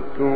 تقتلوا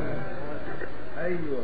أيوة.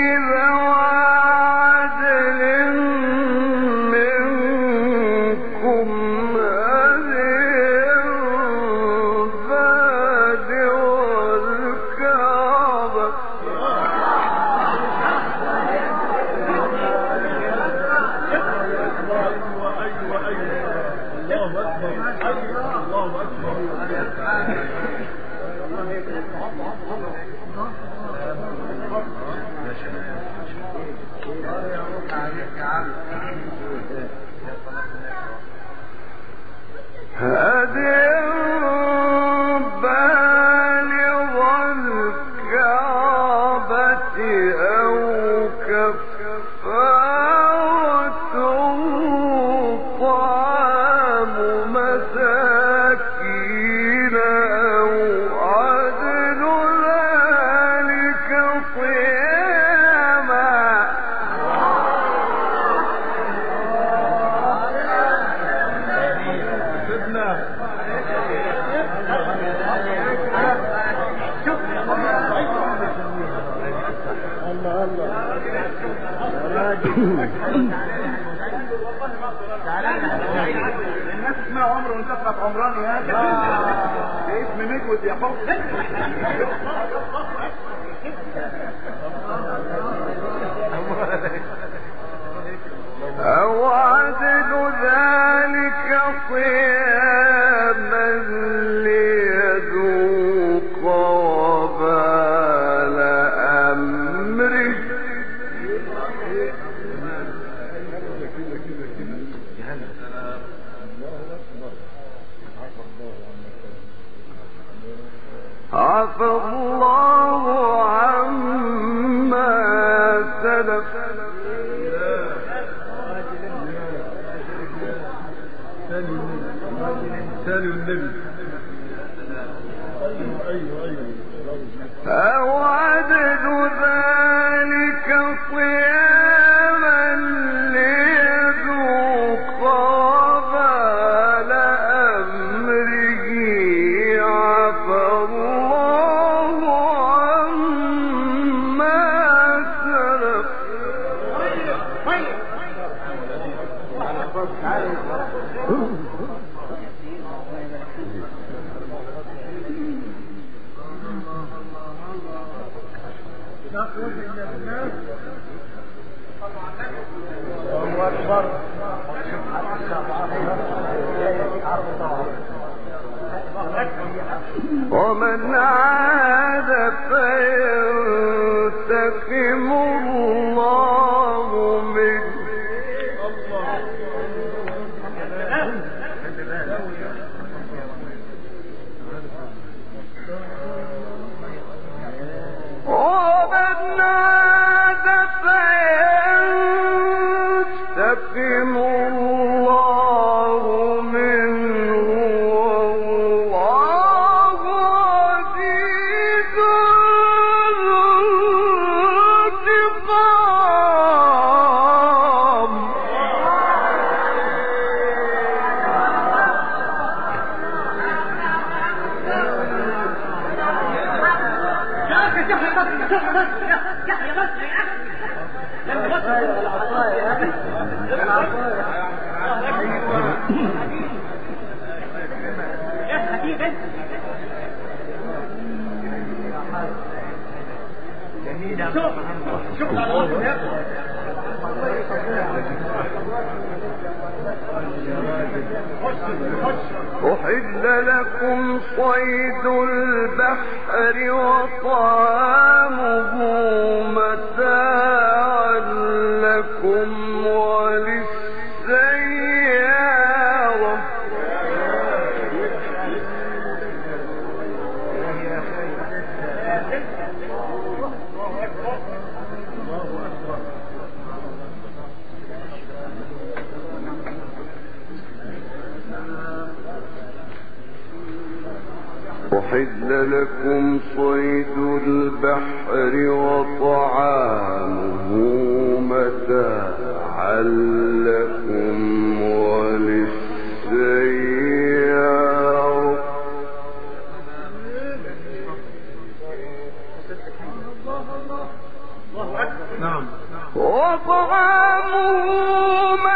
بقيت منك ودي أحل لكم صيد البحر وطعامه متاعا لكم وللسيار وطعامه متاعا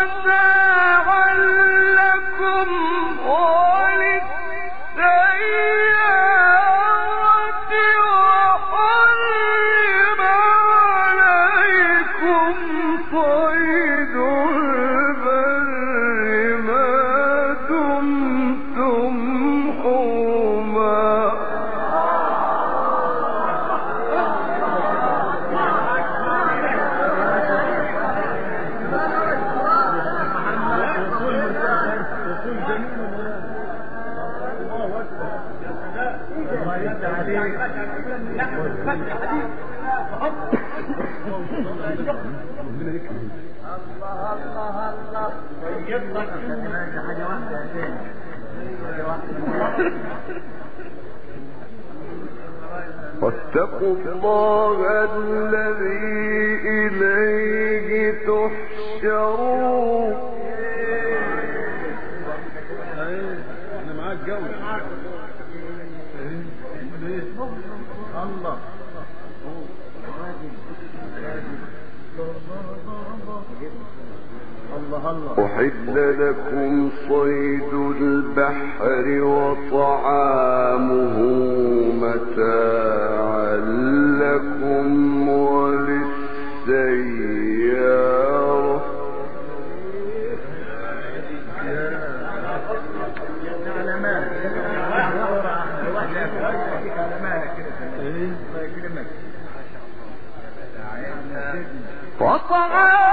أحل لكم صيد البحر وطعامه متاعا لكم وللسيارة. وطعامه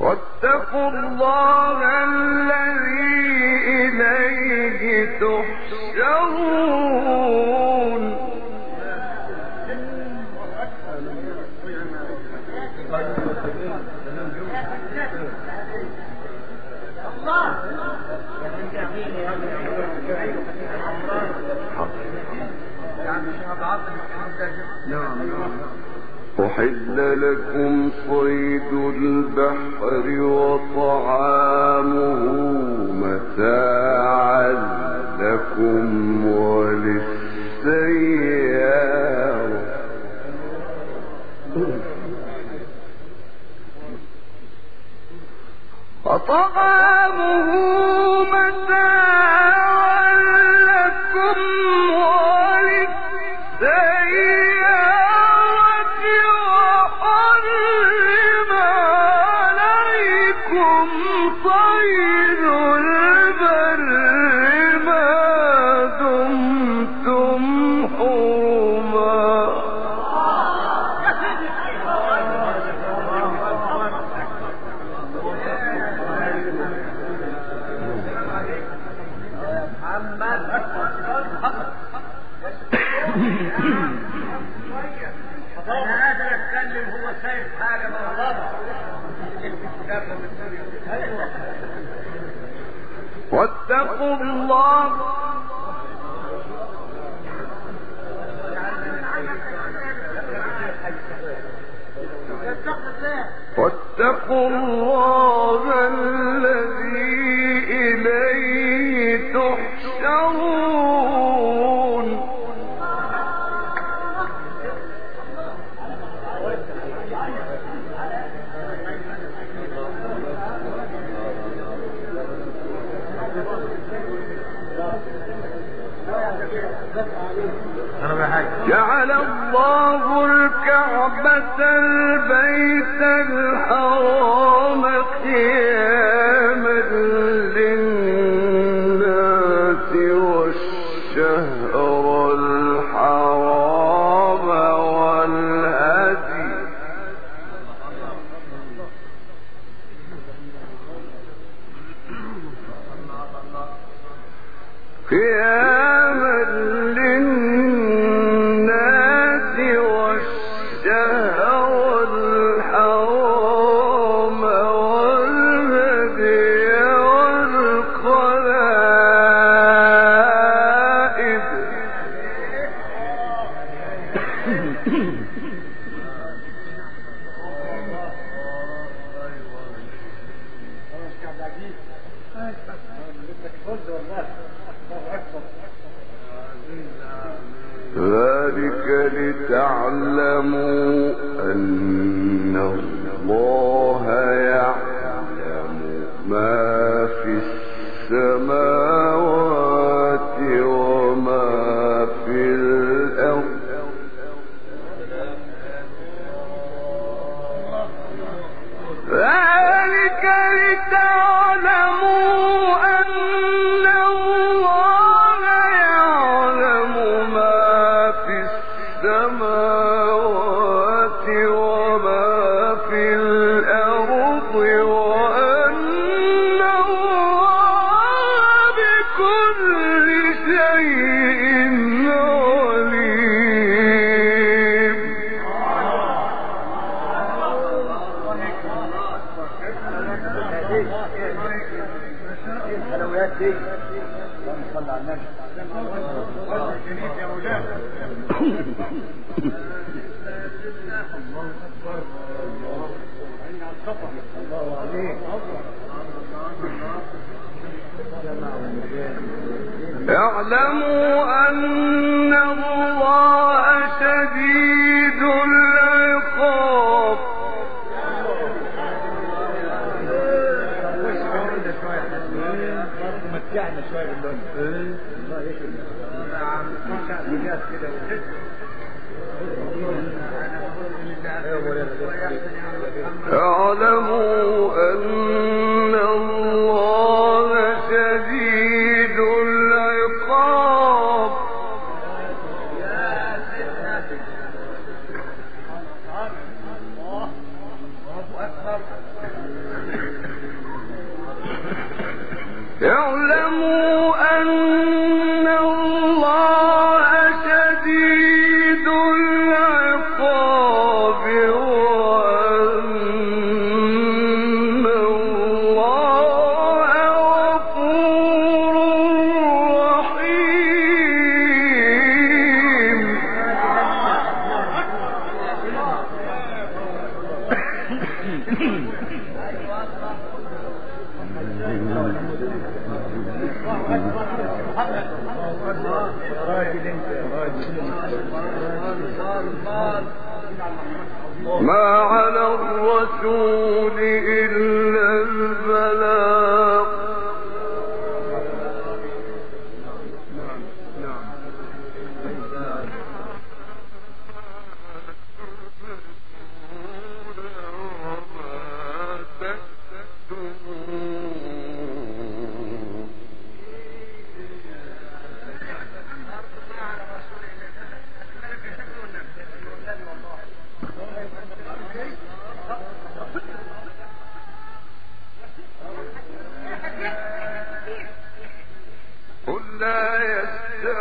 واتقوا الله الذي إليه تحشرون. الله أحل لكم صيد البحر وطعامه متاعا لكم وللسيار وطعامه متاعا واتقوا الله. واتقوا الله جعل الله الكعبة البيت ذلك لتعلموا أن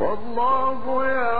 والله يا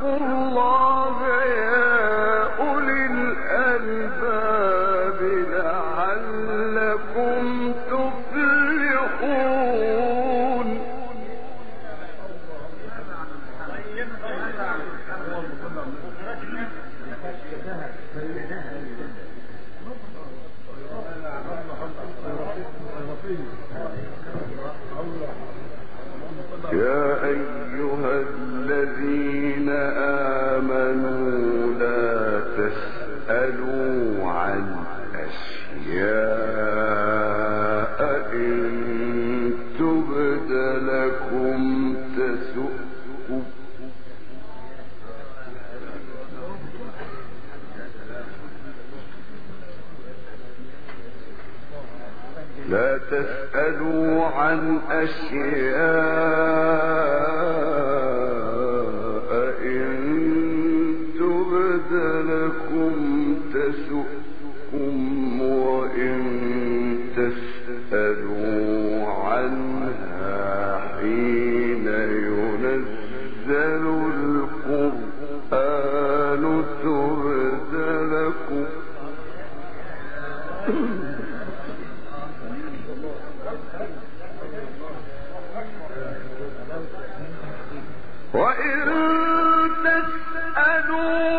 فاتقوا تسألون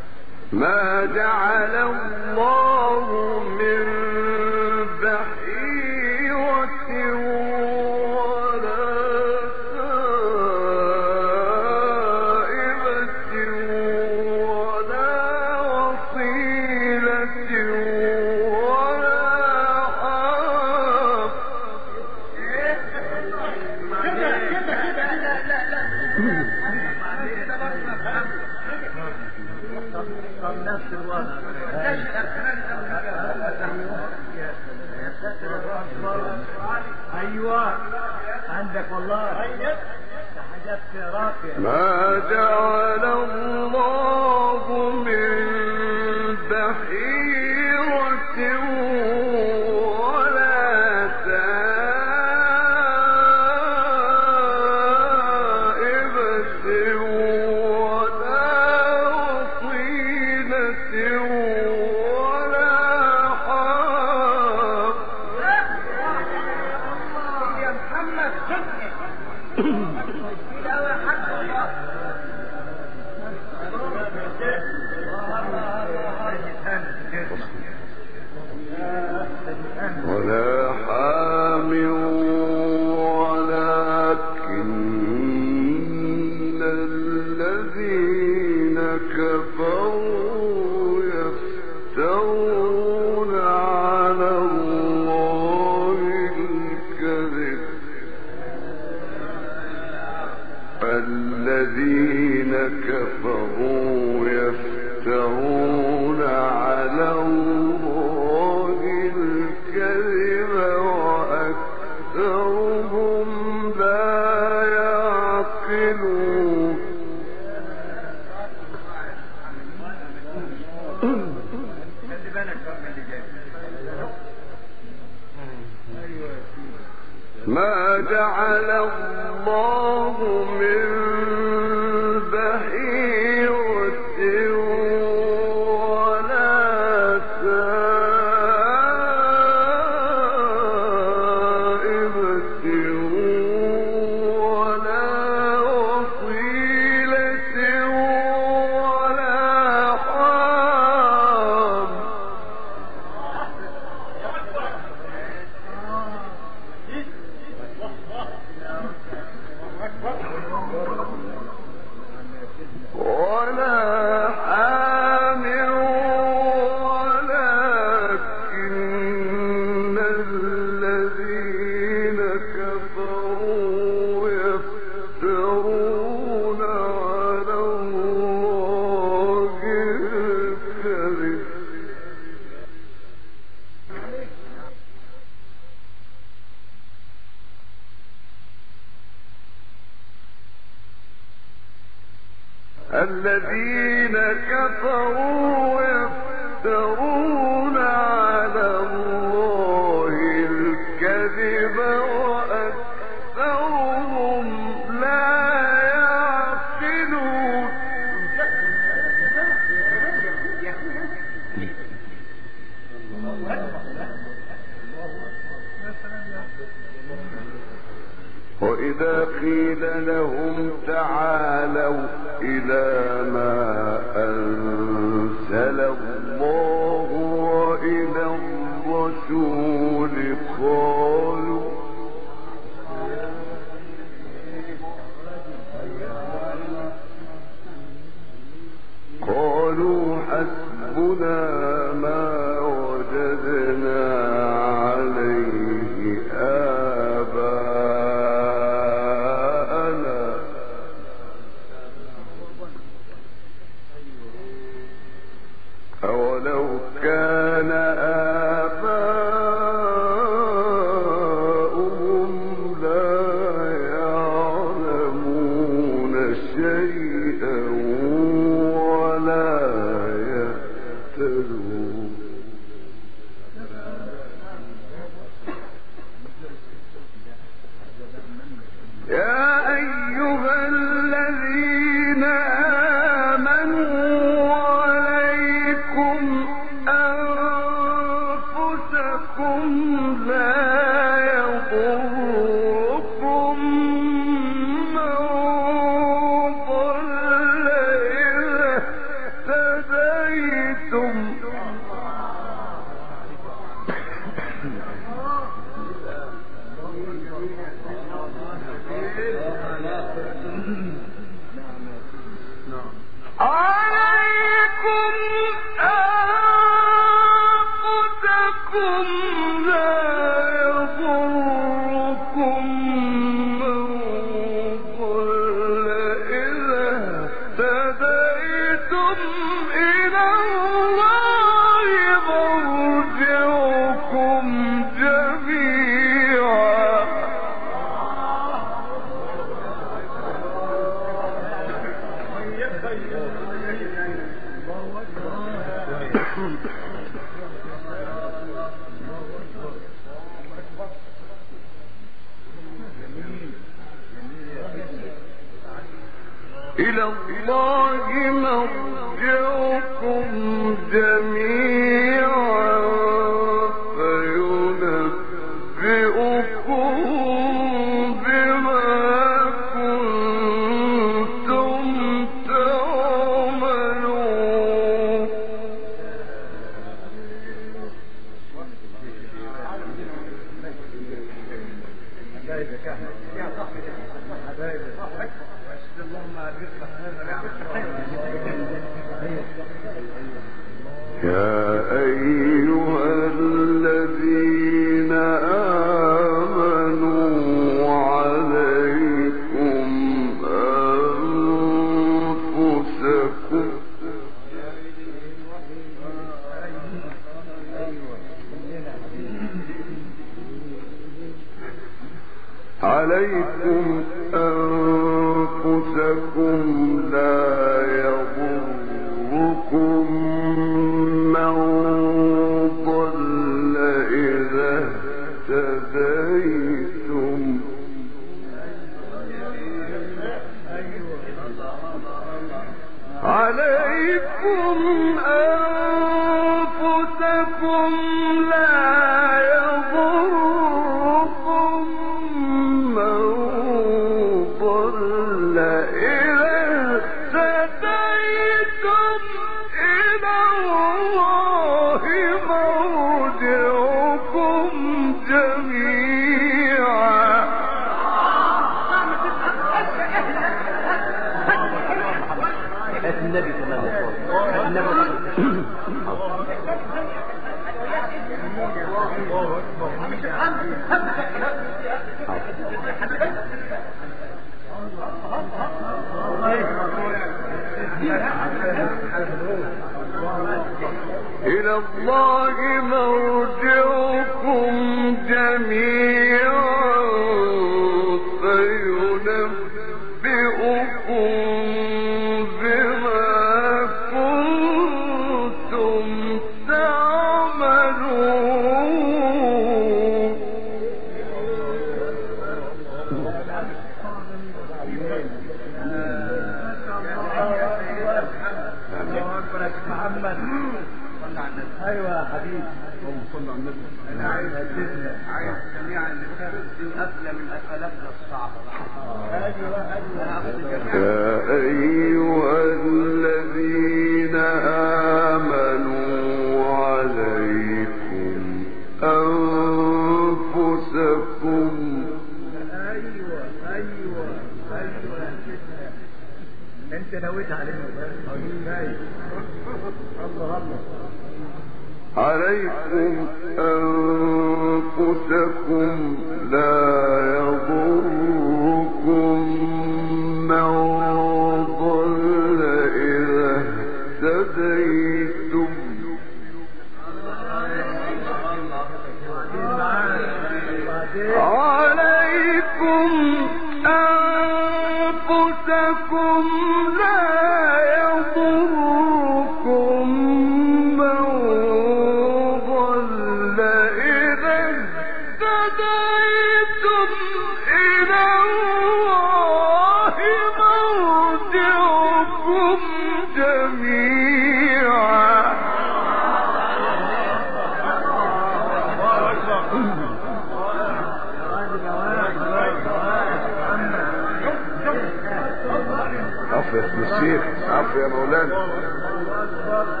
عفو آپ الشيخ مولانا۔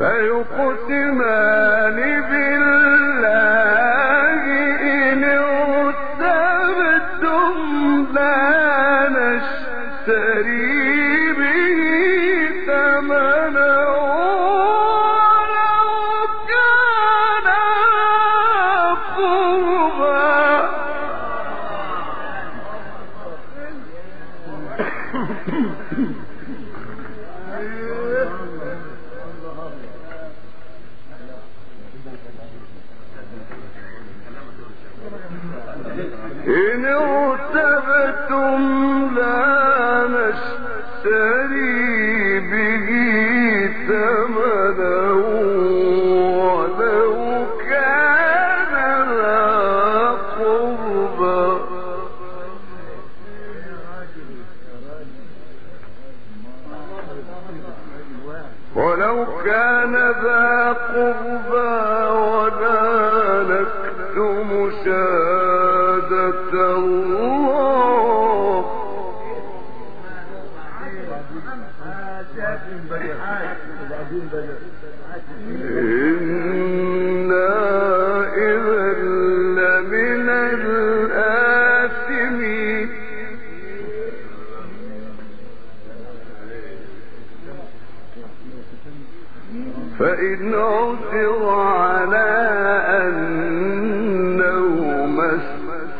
فيقسمان بالله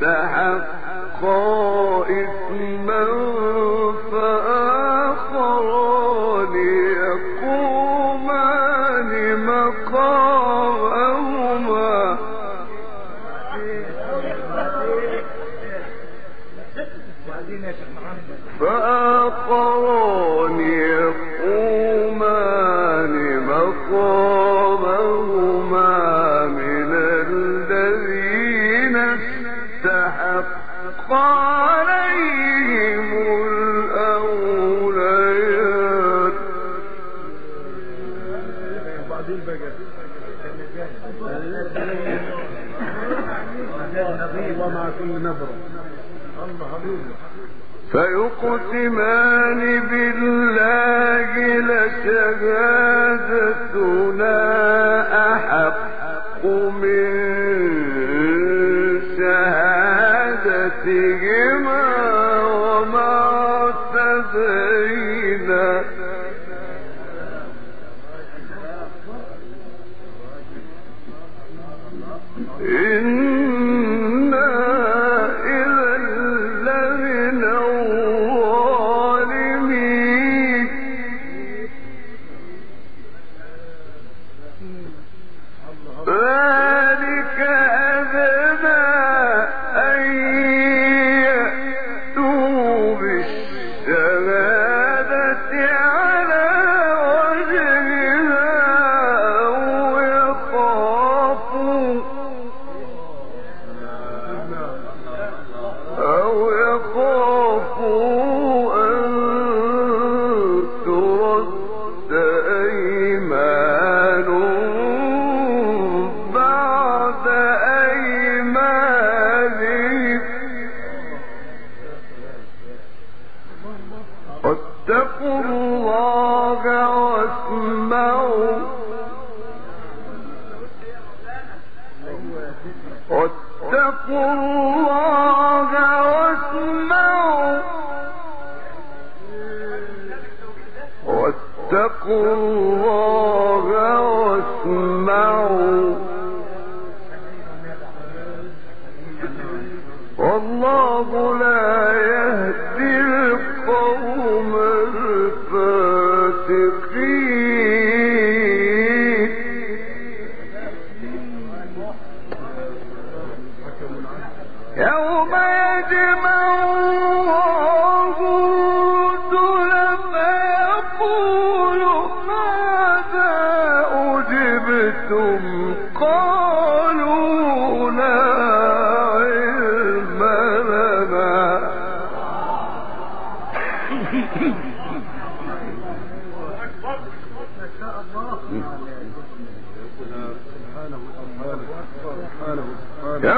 أنهما إثما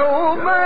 يوم